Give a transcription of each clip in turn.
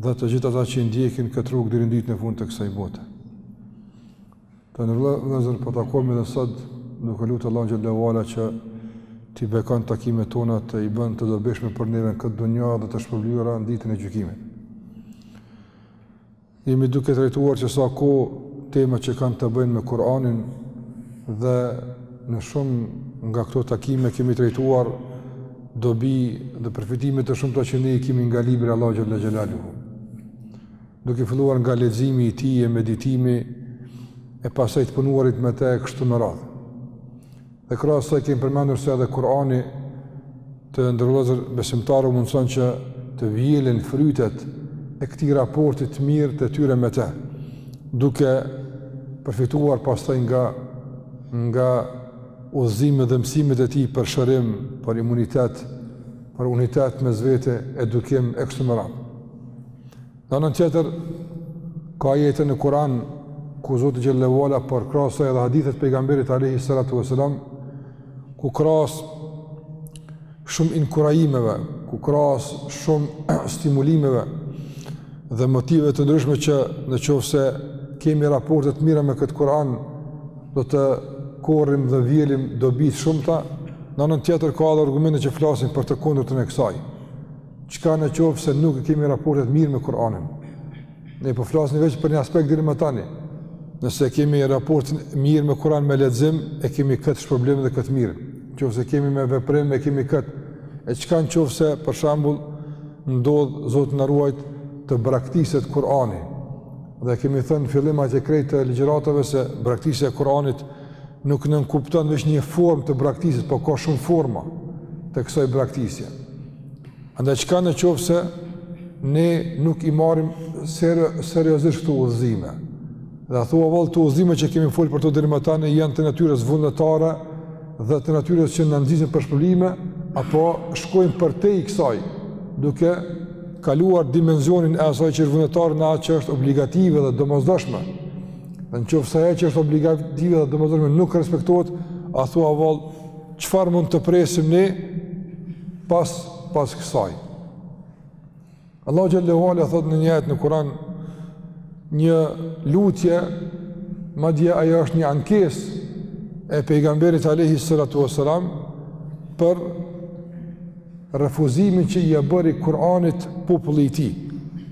dhe të gjithë ata që ndjekin këtë rrugë deri në ditën e fundit të kësaj bote. Të nderuar vëllezër po takohemi edhe sot duke lutur Allahun xhelle ve ala që t'i bekon takimet tona t'i bën të dobishme për neve në këtë dunja dhe të shpërblyera në ditën e gjykimit. Jemi duke trajtuar që sa kohë tema që kanë të bëjnë me Kur'anin dhe në shumë nga këto takime kemi trajtuar dobi dhe përfitime të shumta që ne i kemi nga libri Allahut xhelle xhelaluhu. Duke filluar nga leximi i tij e meditimi e pastaj të punuarit me të kështu me radhë. Dhe krahas asaj kemi përmendur se edhe Kurani të nderuar vëllezër besimtarë u mundson që të vjelin frytet e këtij raporti të mirë të tyre me të, duke përfituar pastaj nga nga udhëzimet dhe mësimet e tij për shërim, për imunitet, për unitet mes vete, edukim, e kështu me radhë. Në anën tjetër, ka ajete në Kur'an, ku Zoti xhelle ve ala por krahas edhe hadithet e pejgamberit Alejhi Salatu Veselam, ku krahas shumë inkurajimeve, ku krahas shumë stimulimeve dhe motiveve të ndryshme që në qofë se kemi raporte të mira me këtë Kur'an, do të korrim dhe vjelim dobi të shumta, në anën tjetër ka dhe argumente që flasin për të kundërtën e kësaj, çka në qofë se nuk kemi raportet mirë me Kur'anin. Ne po flasim veç për një aspekt deri më tani. Nëse kemi raport mirë me Kur'an me lexim, e kemi këtë shpërblim dhe këtë mirë. Në qoftë se kemi me veprim, e kemi këtë. E çka në qoftë se për shembull ndodh Zoti na ruajt të braktiset Kur'ani. Dhe kemi thënë në fillim atje krejt të ligjëratave se braktisja e Kur'anit nuk nënkupton veç një formë të braktisjes, por ka shumë forma të kësaj braktisje. Andaj çka në qoftë se ne nuk i marrim ser, seriozisht këto udhëzime. Dhe a thua vallë këto udhëzime që kemi folë për to deri më tani janë të natyrës vullnetare dhe të natyrës që na nxisin për shpërblime, apo shkojnë përtej kësaj, duke kaluar dimensionin e asaj që është vullnetare në atë që është obligative dhe e domosdoshme. Dhe në qoftë se ajo që është obligative dhe e domosdoshme nuk respektohet, a thua vallë Çfarë mund të presim ne pas pas kësaj? Allahu xhelle ve ala thot në një ajet në Kur'an një lutje madje ajo është një ankesë e pejgamberit alayhi salatu wasalam për refuzimin që ia bëri Kur'anit populli i tij.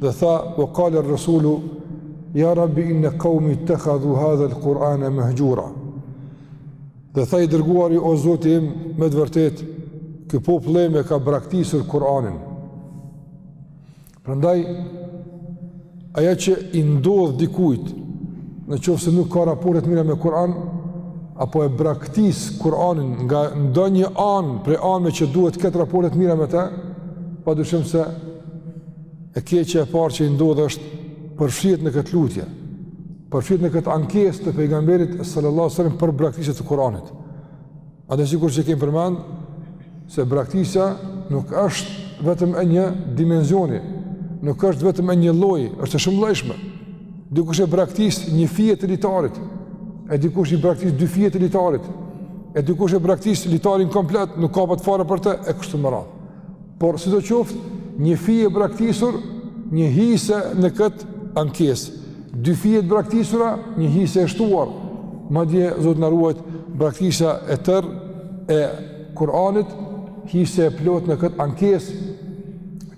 Dhe tha, "Wa qala rasulu ya rabbi inna qaumi ittakhadhu hadha al-Qur'ana mahjura." Dhe tha i dërguari o Zoti im me të vërtetë ky popull im e ka braktisur Kur'anin. Prandaj ajo që i ndodh dikujt në qoftë se nuk ka raporte të mira me Kur'an apo e braktis Kur'anin nga ndonjë anë prej anëve që duhet të ketë raporte të mira me të, padyshim se E keqja e parë që i ndodh është përfshihet në këtë lutje, përfshihet në këtë ankesë të pejgamberit sallallahu alajhi wasallam për braktisje të Kuranit. Ashtu sikur që kemi përmend se braktisja nuk është vetëm e një dimenzioni, nuk është vetëm e një lloji, është e shumëllojshme. Dikush e braktis një fije të litarit, e dikush i braktis dy fije të litarit, e dikush e braktis litarin komplet, nuk kapet fare për të e kështu me radhë. Por, sido qoftë, një fije e braktisur, një hise në këtë ankesë. Dy fije të braktisura, një hise e shtuar. Madje, Zoti na ruajt, braktisja e tërë e Kur'anit, hise e plotë në këtë ankesë,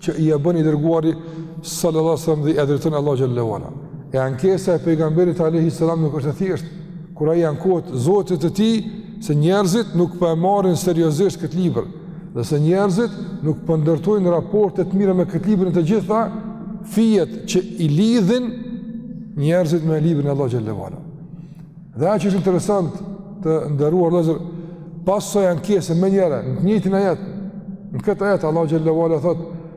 që ia bën i dërguari sallallahu alejhi ue sallam dhe ia drejton Allahut xhelle ue ala. E ankesa e pejgamberit Alehi sallam nuk është e thjeshtë, Kur ai ankohet Zotit të tij se njerëzit nuk po e marrin seriozisht këtë libër, dhe se njerëzit nuk po ndërtojnë raporte të mira me këtë libër në të gjitha fijet që i lidhin njerëzit me librin e Allahu xhelle ue ala. Dhe ajo që është interesant të nderuar vëllezër pas asaj ankese menjëherë në të njëjtin ajet në këtë ajet Allahu xhelle ue ala thotë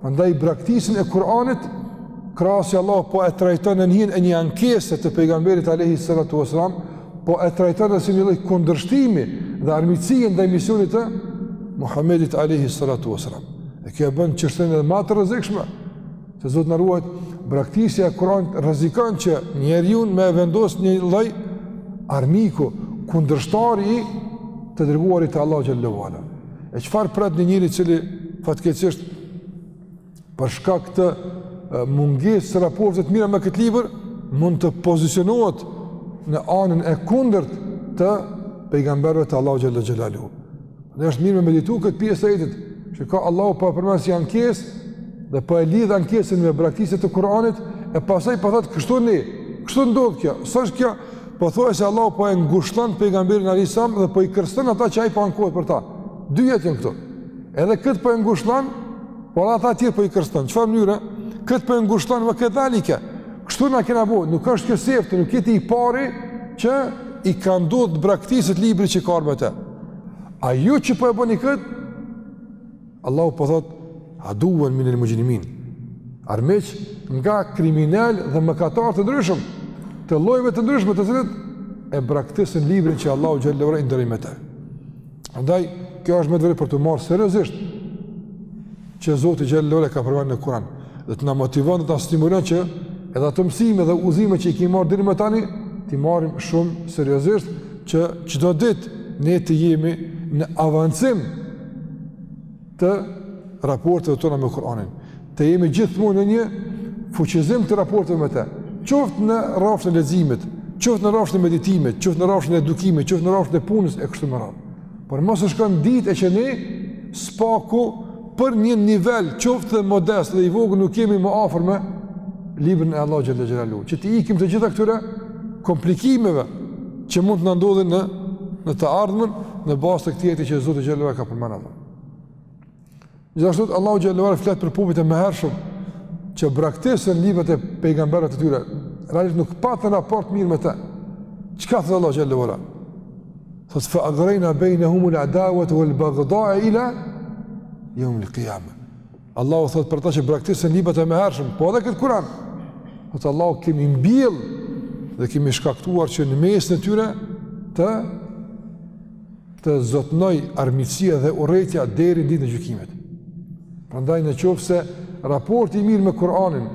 Prandaj braktisjen e Kur'anit krahas që Allahu po e trajton nën hijen e një ankese të pejgamberit alayhi salatu wasalam, po e trajton si një lloj kundërshtimi dhe armiqësie ndaj misionit të Muhamedit alayhi salatu wasalam. E kjo e bën çështjen edhe ma të rrezikshme. Se Zoti na ruajt, braktisja e Kur'anit rrezikon që njeriun me e vendos një lloj armiku kundërshtari i të dërguarit të Allahut xhelle ue ala. E çfarë pret një njeri i cili fatkeqësisht për shkak të mungesës së raporteve të mira me këtë libër mund të pozicionohet në anën e kundërt të pejgamberëve të Allahut xhelle xhelaluhu. E është mirë me meditu këtë pjesë të ajetit, çka Allahu po përmend si ankesë dhe po e lidh ankesën me braktisje të Kuranit e pastaj po thotë kështu ne, kështu ndodh kjo, se është kjo Pothuajse Allahu po e ngushllon pejgamberin alejhi selam dhe po i kërcnon ata që ai po ankohet për ta. Dyjat janë këtu. Edhe kët po e ngushllon, po edhe ata tjerët po i kërcnon. Çfarë mënyre? Kët po e ngushllon ve kedhalike. Kështu na kena bo, nuk është kjo sefte, nuk je ti i pari që i ka ndodh braktisje të librit që ka ardh me të. A ju që po e bëni kët? Allahu po thot, a aduwwan min al-mujrimin, armeq nga kriminelë dhe mëkatarë të ndryshëm, të llojeve të ndryshme të cilët e braktisën librin që Allahu xhelle ue ala i nderoi me te. Prandaj, kjo është me të vërtetë për t'u marrë seriozisht që Zoti xhelle ue ala ka përmend në Kuran dhe të na motivon dhe të na stimulon që edhe ato mësime dhe udhëzime që i kemi marrë deri me tani, t'i marrim shumë seriozisht që çdo ditë ne të jemi në avancim të raporteve tona me Kur'anin, të jemi gjithmonë në një fuqizim të raporteve me të, qoftë në rrafshin e leximit, qoftë në rrafshin e meditimit, qoftë në rrafshin e edukimit, qoftë në rrafshin e punës e kështu me radhë. Por mos të shkon ditë që ne së paku për një nivel qoftë modest dhe i vogël nuk jemi më afër me librin e Allahut xhelle xhelaluhu, që t'i ikim të gjitha këtyre komplikimeve që mund të na ndodhin në në të ardhmen në bazë të këtij ajeti që Zoti xhallahu ka përmendur. Gjithashtu Allahu xhallahu flet për popujt e mëhershëm që braktisën librat e pejgamberëve të tyre, realisht nuk patën raport mirë me të. Çka thotë Allahu xhelle ue ala? Thotë fa agrayna bainahum al-adawata wal-baghdha ila yawm al-qiyamah. Allahu thotë për ata që braktisën librat e mëhershëm, po edhe këtë kuran, thotë Allahu kemi mbjell dhe kemi shkaktuar që në mesin e tyre të të zotnojë armiqësia dhe urrejtja deri në ditën e gjykimit. Prandaj në qoftë se raporti i mirë me Kur'anin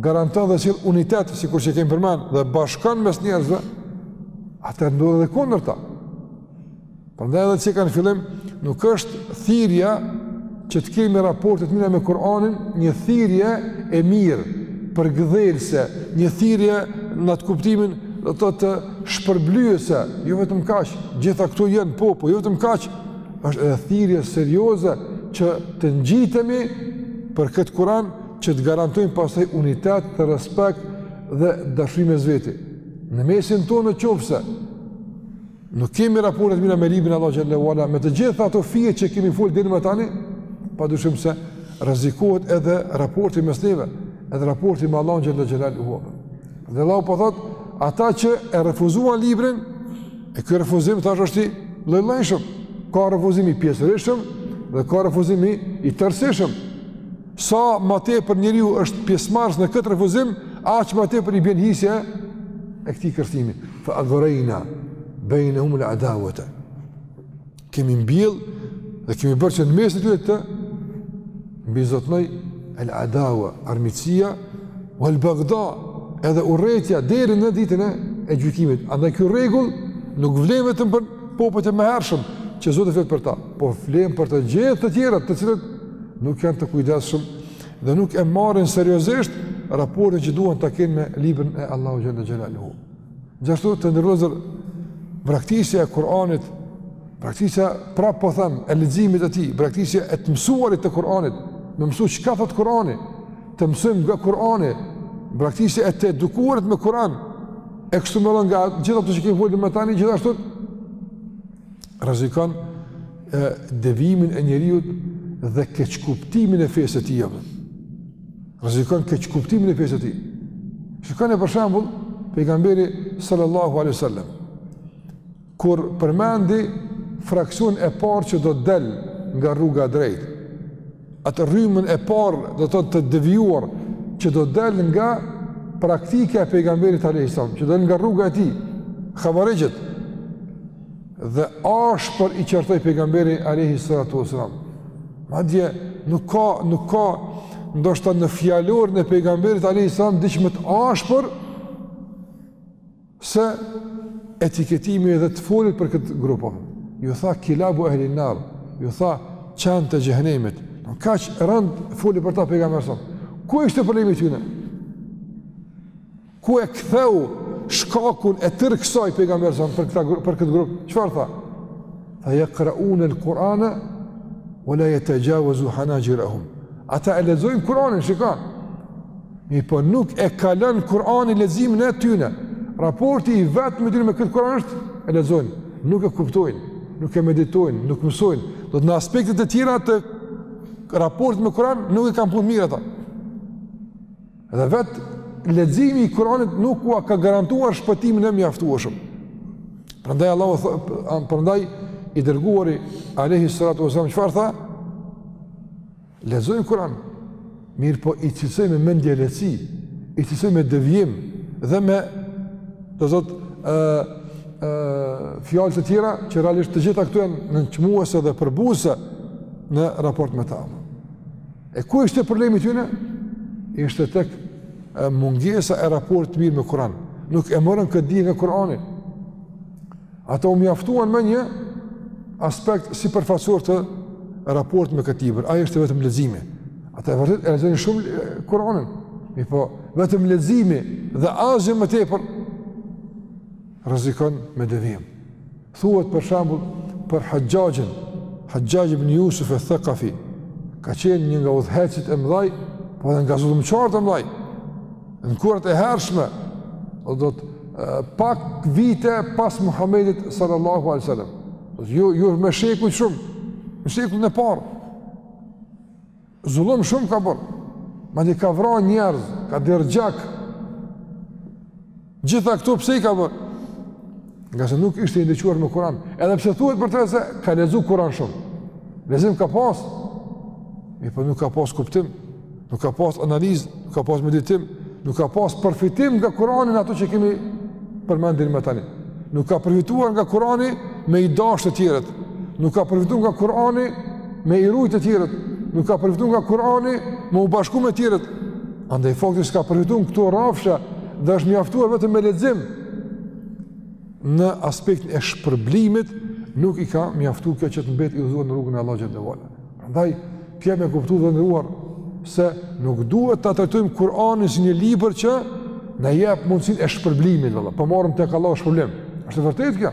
garanton dhe sjell unitet, sikur që kemi përmend, dhe bashkim mes njerëzve, atëherë ndodh edhe e kundërta. Prandaj edhe që ka në fillim, nuk është thirrja që të kemi raporte të mira me Kur'anin, një thirrje e mirë, përkëdhelëse, një thirrje në atë kuptimin do të të shpërblyese, jo vetëm kaq, gjitha këto janë po, po jo vetëm kaq, është edhe thirrje serioze që të ngjitemi për këtë Kur'an që të garantojmë pastaj unitet, respekt dhe dashuri mes veti. Në mesin tonë në qoftë se, Nuk kemi raporte të mira me librin e Allahut xhelle ue ala, me të gjitha ato fije që kemi folë deri me tani, pa dyshim se rrezikohet edhe raporti mes neve, edhe raporti me Allahun xhelle ue ala. Dhe Allahu po thotë, ata që e refuzuan librin, e ky refuzim thashë është i llojllojshëm, ka refuzim i pjesërishëm dhe ka refuzim i tërsishëm. Sa ma tepër njeriu është pjesëmarrës në këtë refuzim, aq ma tepër i bjen hise e këtij qortimi. Fa aghrejna bejnë humë lë adawate. Kemi mbjell dhe kemi bërë që në mes të tyre të mbizotnojë el adawa, armiqësia, wel bagda, edhe urrejtja deri në ditën e gjykimit. Andaj kjo rregull nuk vlen vetëm për popujt e mëhershëm që Zoti flet për ta, po vlen për të gjithë të tjerët të cilët nuk janë të kujdesshëm dhe nuk e marrin seriozisht raportin që duhet ta kenë me librin e Allahut xhel-le xhelaluhu Gjithashtu të nderuar, braktisja e Kur'anit, braktisja pra po them, e leximit të tij, braktisja e të mësuarit të Kur'anit, me mësu çka thotë Kur'ani, të mësujmë nga Kur'ani, braktisja e të edukuarit me Kur'an, e kështu me radhë nga gjithë ato që kemi folur deri tani, gjithashtu, rrezikon devijimin e njeriut dhe keqkuptimin e fesë të tijavë. Rrezikon keqkuptimin e fesë së tij. Shikoni për shembull pejgamberi sallallahu alaihi wasallam kur përmendi fraksionin e parë që do të del nga rruga e drejtë. Atë rrymën e parë do të thotë të devijuar që do të del nga praktika e pejgamberit alaihi wasallam, që do të del nga rruga e tij. Havarixhët. Dhe ashpër i qortoi pejgamberi alayhi salatu wasalam. Madje nuk ka nuk ka ndoshta në fjalorin e pejgamberit alayhi salam diç më të ashpër se etiketimi dhe të folit për këtë grup. Ju tha kilabu ehli nar, ju tha qen të xhehnemit. Kaq rëndë foli për ta pejgamberi. Ku ishte problemi i tyre? Ku e ktheu shkakun e tërë kësaj pejgamberi sa për këtë për këtë grup? Çfarë tha? Tha ja qraun el Kur'ana wa la yatajawazu hanajirahum. Ata e lexojnë Kur'anin, shiko. Mirëpo nuk e kalon Kur'ani leximin e tyre. Raporti i vetëm i tyre me këtë Kur'an është e lexojnë, nuk e kuptojnë, nuk e meditojnë, nuk mësojnë. Do të në aspektet e tjera të raportit me Kur'an nuk e kanë punën mirë ata. Dhe vetë leximi i Kur'anit nuk ua ka garantuar shpëtimin e mjaftueshëm. Prandaj Allahu prandaj i dërguari alayhi salatu wasallam çfarë tha? Lexojnë Kur'an. Mirëpo i cilësoi me mendjelehtësi, i cilësoi me devijim dhe me do thotë ë ë fjalë të tjera që realisht të gjitha këto janë nënçmuese dhe përbuzëse në raport me ta. E ku ishte problemi i tyne? Ishte tek mungesa e raportit të mirë me Kur'an. Nuk e morën këtë dije nga Kur'ani. Ata u mjaftuan me një aspekt sipërfaqësor të raportit me këtë libër. Ai ishte vetëm leximi. Ata e vërtetë e lexonin shumë Kur'anin. Mirëpo, vetëm leximi dhe asgjë më tepër, rrezikon me devijim. Thuhet për shembull për Haxhaxhin, Haxhaxh ibn Jusuf e Thekafi, ka qenë një nga udhëheqësit e mëdhaj, po edhe nga zullumqarët e mëdhaj, në kohërat e hershme, do të thotë pak vite pas Muhammedit sallallahu alejhi ve sel-lem, dhe jo, jo me shekuj shumë, në shekullin e parë, Zullum shumë ka bërë, madje ka vra njerëz, ka derdh gjak, gjitha këto pse i ka bërë, ngase nuk ishte i ndriçuar me Kur'an, edhe pse thuhet për të se ka lexu Kur'an shumë, lexim ka pas, mirëpo nuk ka pas kuptim, nuk ka pas analizë, nuk ka pas meditim, nuk ka pas përfitim nga Kur'ani në ato që kemi përmend deri më tani, nuk ka përfituar nga Kur'ani me i dashtë të tjerët, nuk ka përfituar nga Kur'ani me i rujt të tjerët, nuk ka përfitu nga Kurani, me u bashku me tjerët. Andaj fakti s'ka përfitu në këto rrafshe dhe është mjaftuar vetëm me lexim. Në aspektin e shpërblimit, nuk i ka mjaftu kjo që të mbetet i udhëzuar në rrugën e Allahut xhel-le ve ala. Andaj, kjo me kuptu të nderuar, se nuk duhet ta trajtojmë Kuranin si një libër që na jep mundësinë e shpërblimit, valla, po marrim tek Allahu shpërblim. është e vërtetë kjo?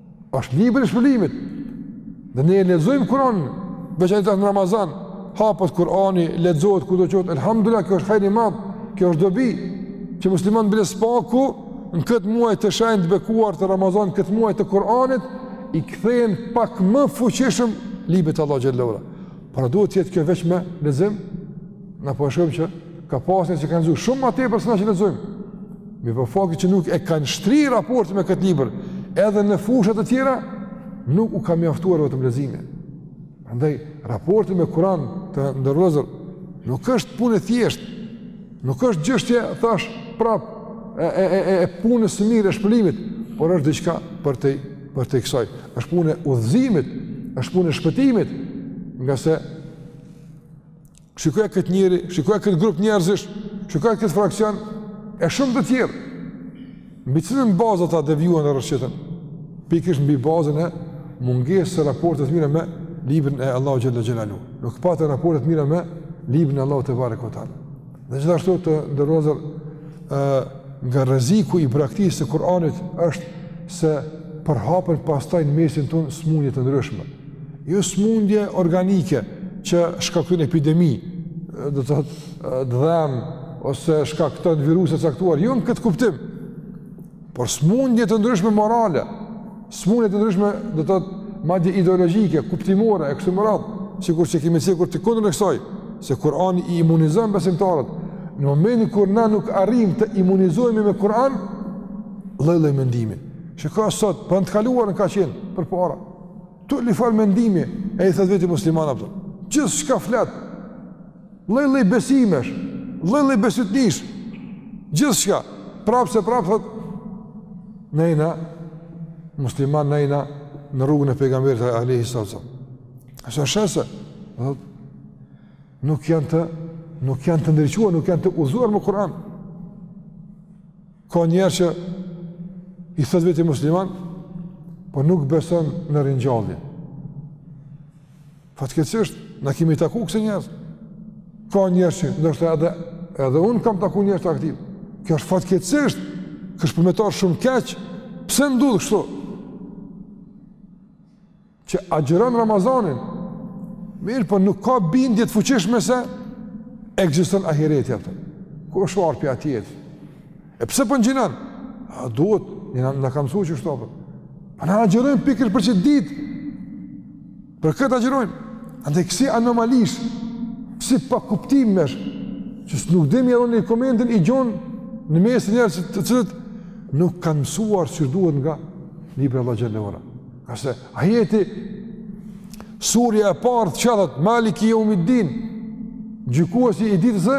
Është libër i shpërblimit. Dhe ne e lexojmë Kur'anin, veçanërisht në Ramazan, hapet Kur'ani, lexohet kudo qoftë, elhamdulilah, kjo është hajr i madh, kjo është dobi që muslimanët bile së paku në këtë muaj të shenjtë të bekuar të Ramazanit, këtë muaj të Kur'anit, i kthehen pak më fuqishëm librit të Allahu xhel-le ve ala. Por a duhet të jetë kjo veç me lexim Na po e shohim që ka pas njerëz që kanë lexu shumë më tepër se na që lexojmë. Mirëpo fakti që nuk e kanë shtri raportin me këtë libër, edhe në fusha të tjera nuk u ka mjaftuar vetëm leximi. Prandaj raporti me Kur'anin të nderuar vëllezër nuk është punë e thjeshtë. Nuk është çështje thashë prap e e e e punës së mirë e shpërblimit, por është diçka për, përtej kësaj. Është punë e udhëzimit, është punë e shpëtimit, ngase Shikoje këtë njeri, shikoje këtë grup njerëzish, shikoje këtë fraksion e shumë të tjerë. Mbi cilën bazë ata devijuan e rrëshqitën? Pikërisht mbi bazën e mungesës së raporteve të mira me librin e Allahut xhel-le xhelaluhu. Nuk patën raporte të mira me librin e Allahut tebareke ve teala. Dhe gjithashtu të nderuar, nga rreziku i braktisjes së Kur'anit është se përhapen pastaj në mesin tonë smundje të ndryshme. Jo smundje organike që shkaktojnë epidemi, do të thotë dhembje ose shkaktojnë viruse të caktuar, jo në këtë kuptim. Por smundje të ndryshme morale, smundje të ndryshme, do të thotë, madje ideologjike, kuptimore e kështu me radhë, sikur që kemi si kur të kundërtën e kësaj, se Kurani i imunizon besimtarët. Në momentin kur na nuk arrijm të imunizohemi me Kur'an, lloj-lloj mendimi. Që ka sot, po në të kaluarën ka qenë përpara. Turlifar mendimi, e i thotë veti musliman apo. Gjithçka flet. Lloj lloj besimesh, lloj lloj besytnish. Gjithçka, prapë se prapë thot ne jena musliman ne jena në rrugën e pejgamberit alayhi salatu selam. Ashtu sepse, thot nuk janë të nuk janë të ndriçuar, nuk janë të udhëzuar me Kur'an. Ka njerëz që i thotë veti musliman, po nuk beson në ringjallje. Fatkeqësisht na kemi taku kësi njerëz. Ka njerëz që ndoshta edhe edhe un kam taku njeri të atillë. Kjo është fatkeqësisht, kjo është për me të ardh shumë keq. Pse ndodh kështu? Që agjëron Ramazanin, mirëpo nuk ka bindje të fuqishme se ekziston ahireti apo. Kush ka ardh pi atje? E pse po ngjinon? A duhet, i kam thënë qysh po, na agjërojmë pikërisht për at ditë, Për këtë agjërojmë, andaj kësi anomalish, kësi pakuptimesh, që s' nuk dimë edhe me komentu i gjen në mes të njerëzve të cilët nuk kanë mësuar qysh duhet nga Libri i Allahut xhele ue ala. A se ajeti, surja e partë që thuhet, maliki jeumid din, gjykuesi i ditës së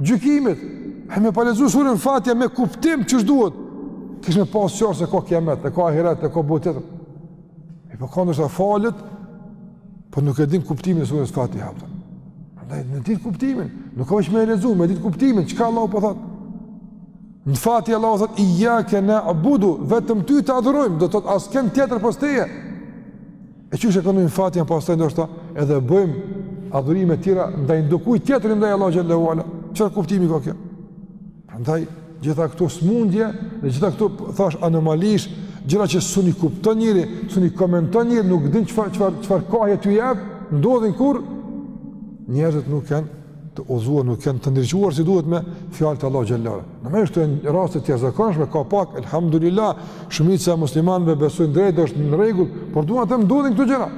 gjykimit, ai me pa lexu surën Fatiha me kuptim qysh duhet, kish me pasë qartë se ka kiamet, e ka ahiret, e ka botë tjetër. Ai po ka ndoshta falet, po nuk e din kuptimin e surës Fatiha. Andaj me ditë kuptimin, nuk ka veç me lexu, me ditë kuptimin, çka Allahu po thotë. Në Fatiha Allahu thot, ijjake nabudu, vetëm ty të adhurojmë, do të thot, askënd tjetër pos teje. E qysh e këndojmë Fatihan, pastaj ndoshta, edhe bëjmë adhurime tjera, ndaj dikujt tjetër e jo ndaj Allahut xhele ue ala. Çfarë kuptimi ka kjo? Prandaj gjitha këto smundje, dhe gjitha këto thashë anomali, gjëra që s'un i kupton njeri, s'un i komenton njeri, nuk din çfarë çfarë çfarë ka aty ty jap, ndodhin kur njerëzit nuk janë të udhëzuar, nuk janë të ndriçuar si duhet me fjalët e Allahut xhelle ue ala. Në mënyrë të një raste të jashtëzakonshme ka pak elhamdulillah, shumica e muslimanëve besojnë drejt, është në rregull, por do të thotë ndodhin këto gjëra.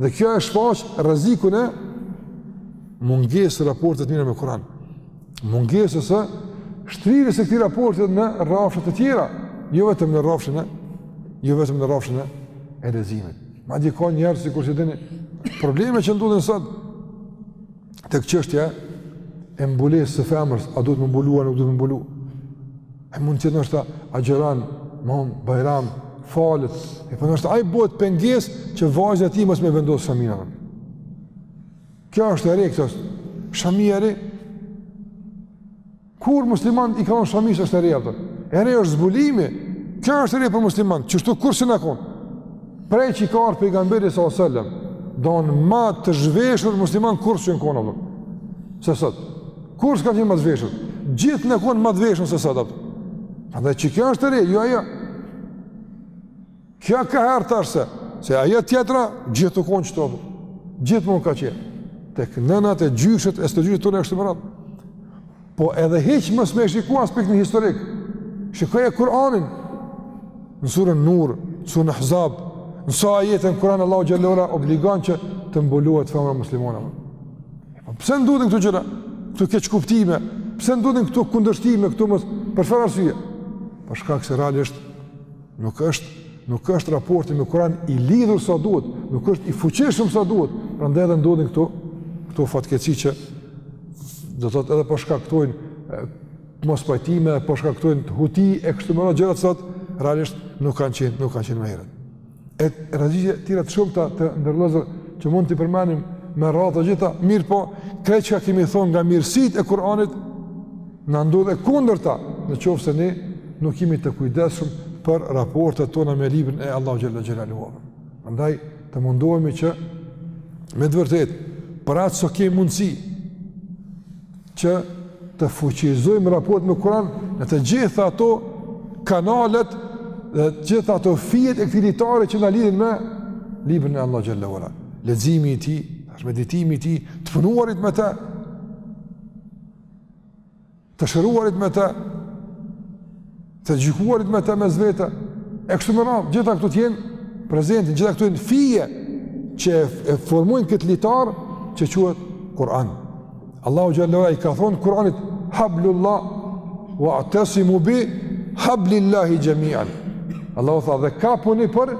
Dhe kjo e shfaq rrezikun e mungesës së raportit të mirë me Kur'an. mungesës së shtrirjes së këtij raporti në rrafshe të tjera, jo vetëm në rrafshin e jo vetëm në rrafshin e leximit. Madje ka njerëz, sikur që dini, probleme që ndodhin sot, tek çështja e mbulesës së femrës, a duhet me u mbulu, a nuk duhet me u mbulu. E mund do të thotë agjëron, mban bajram, falet, mirëpo do të thotë ai bëhet pengesë që vajza e tij mos me vendosë shaminë. Kjo është e re këto. Shamia e re. Kur muslimani i ka thonë shamisë është e re, a kupton. E re është zbulimi. Kjo është e re për muslimanë. Qështu kurrë s'janë konë. Prej që i ka ardhë pejgamberi s.a.s. Do me thonë ma të zhveshur muslimanët kurrë s'janë konë. Se sot. Kurrë s'kanë qenë ma të zhveshur. Gjithë janë konë ma të veshun se sot. Dhe qekjo është e re. Jo ajo. Kjo ka hyrë tash se, se ajo tjetra gjithë u konë qato, gjithmonë ka qenë, tek nënat e gjyshet, e stërgjyshet tona e kështu me radhë. Po edhe hiç mos me e shiku aspektin historik, shikoje Kur'anin, në suren Nur, në suren Ahzab, në sa ajete në Kur'an Allahu xhelle ue ala obligon që të mbulohet femra muslimane. Po pse ndodhin këto gjëra, këto keqkuptime, pse ndodhin këto kundërshtime, këto mos, për çfarë arsyje? Për shkak se realisht Nuk është, nuk është raporti me Kur'an i lidhur sa duhet, nuk është i fuqishëm sa duhet. Prandaj edhe ndodhin këto këto fatkeqësi që do të thotë edhe po shkaktojnë mospajtime, po shkaktojnë huti e kështu me radhë gjëra do të thotë realisht nuk kanë qenë, nuk kanë qenë më herët. E rreziqe të tjera të shumta të nderuar vëllezër që mund t'i përmendim me radhë të gjitha, mirëpo, krejt çka kemi thonë nga mirësitë e Kur'anit, Na ndodh e kundërta, në qoftë se ne nuk jemi të kujdesshëm për raportet tona me librin e Allahut xhelle ue ala. Andaj, të mundohemi që me të vërtetë, për aq sa kemë mundësi, që të fuqizojmë raport me Kuran në të gjitha ato kanalet dhe të gjitha ato fijet e këtij litari që na lidhin me librin e Allahut xhelle ue ala. Leximi i tij, meditimi i tij, të punuarit me të, të shëruarit me të, të gjykuarit me të mes vete, e kështu me radhë, gjitha këto t'jenë prezente, gjitha këto janë fije që e formojnë këtë litar që quhet Kur'an. Allahu xhelle ue ala i ka thonë Kur'anit, hablullah, wa'tesimu bi hablillahi xhemian. Allahu tha dhe kapuni për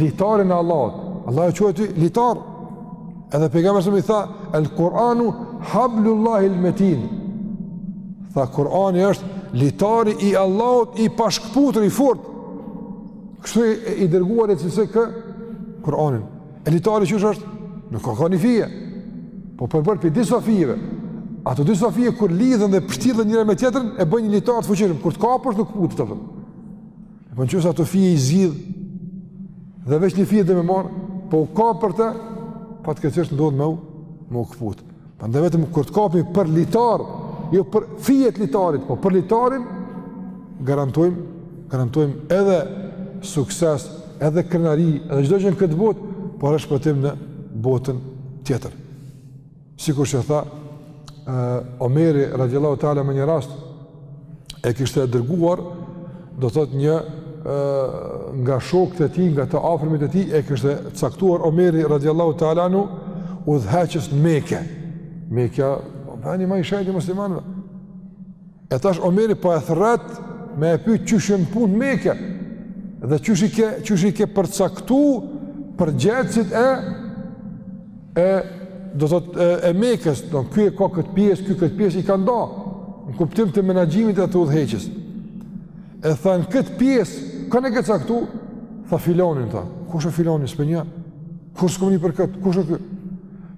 litarin e Allahut. Allahu e quajti litar. Edhe pejgamberi a.s. tha, "El Kur'anu hablullahi al-matin." Tha Kur'ani është litari i Allahut i pashkputur i fortë. Kështu i dërguari e cilësoi këtë Kur'anin. E litari qysh është, nuk ka ka ni fije. Po përbëhet pi disa fijeve. Ato disa fije kur lidhen dhe pështillen njëra me tjetrën, e bëjnë një litar të fuqishëm. Kur të kapësh, nuk këputet për. Po n'qoftë se ato fije i zgjidh dhe veç një fije do me marr, po u kap për te, patjetër që ndodh me u, me u kput. Prandaj vetëm kur të kapemi për litar, jo për fije të litarit, po për litarin garantojmë garantojmë edhe sukses, edhe krenari, edhe çdo gjë në këtë botë, por edhe shpëtim në botën tjetër. sikur që tha, uh, Omeri, radiallahu ta'ala, me një rast, e kishte dërguar, do të thotë një, nga shokët e tij, nga të afërmit e tij, e kishte caktuar Omeri radiallahu ta'ala anhu udhëheqës në Meke. Mekja, veni ma i shenjtë i muslimanëve. E tash Omeri po e thret me e pyet qysh janë punët n'Mekë. Dhe qysh i ke qysh i ke përcaktu përgjegjësit e e do të thotë e, e Mekës, do ky e ka këtë pjesë, ky këtë pjesë i ka nda. Në kuptim të menaxhimit të udhëheqjes. E tha në këtë pjesë, kan e ke caktu, tha filonin. Tha Kush është filoni s'po e njoh? Kurrë s'kom ni për këtë, kush është ky?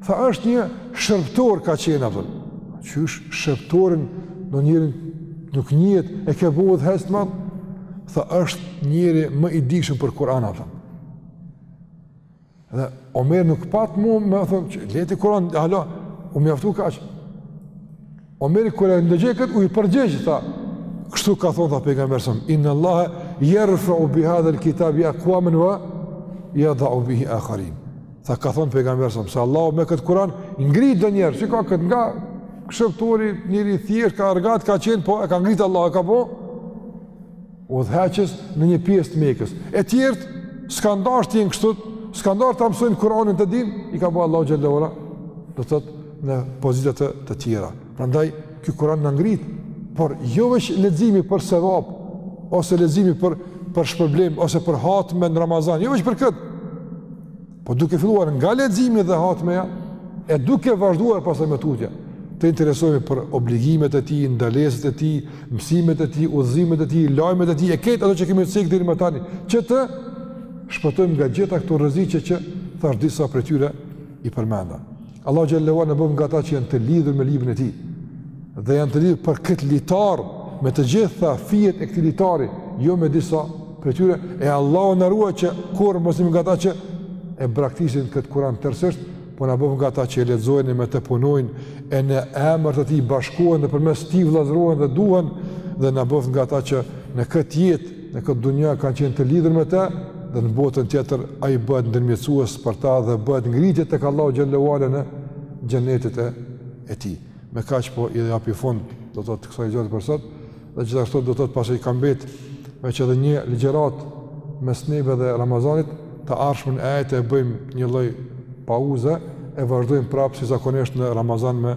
Tha, është një shërbtor ka qenë, a po thon. Qysh shërbtorin një njeri nuk njihet, e ke bo udhëheqës t'madh? Tha, është njeri më i dijshëm për Kur'an, a po thon. Dhe Omeri nuk pat mo, me thënë, që leti Kur'an, alo, u mjaftu kaq. Omeri kur e ndëgjoi këtë iu përgjigj tha, kështu ka thonë tha pejgamberi a.s., inna Allaha yarfa'u bi hadha al-kitab aqwaman wa yadh'u bihi akharin. Tha ka thonë pejgamberi a.s., se Allahu me këtë Kur'an ngrit do njerëz, si këtë nga shërbtori, njeri thjesht, argat, ka qenë, po e ka ngrit Allahu e ka bo. udhëheqës në një pjesë të Mekës. E tjerët s'kanë dashtë të jenë kështu, s'kanë dashtë ta mësojnë Kur'anin ta dinë, i ka bo Allahu xhelle ue ala, do thotë në pozita të, të tjera. Prandaj ky Kur'an na ngrit, por jo veç leximi për sevap ose leximi për për shpërblim ose për hatme në Ramazan, jo veç për këtë. Po duke filluar nga leximi dhe hatmeja, e duke vazhduar pastaj më tutje, të interesohemi për obligimet e tij, ndalesat e tij, mësimet e tij, udhëzimet e tij, lajmet e tij, e krejt ato që kemi cekë deri më tani, që të shpëtojmë nga gjitha këto rreziqe që që thashë disa prej tyre i përmenda. Allahu xhel-le ue ala na bëftë nga ata që janë të lidhur me librin e tij dhe janë të lidhur për këtë litar me të gjitha fijet e këtij litari, jo me disa prej tyre e Allahu na ruajt që kurrë mos jemi nga ata që e braktisin këtë Kur'an tërësisht, po na bëftë nga ata që e lexojnë me të punojnë e në emër të tij bashkohen dhe përmes tij vëllazërohen dhe duhen dhe na bëftë nga ata që në këtë jetë në këtë dunja kanë qenë të lidhur me të dhe në botën tjetër ai bëhet ndërmjetësues për ta dhe bëhet ngritje tek Allahu xhel-le ue ala në xhenetet e e tij. Me kaq po i jap fund do të thotë kësaj ligjërate për sot dhe gjithashtu do të thotë pasi ka mbet veç edhe një ligjëratë mes neve dhe Ramazanit të ardhshmen enjte e bëjmë një lloj pauze e vazhdojmë prapë si zakonisht në Ramazan me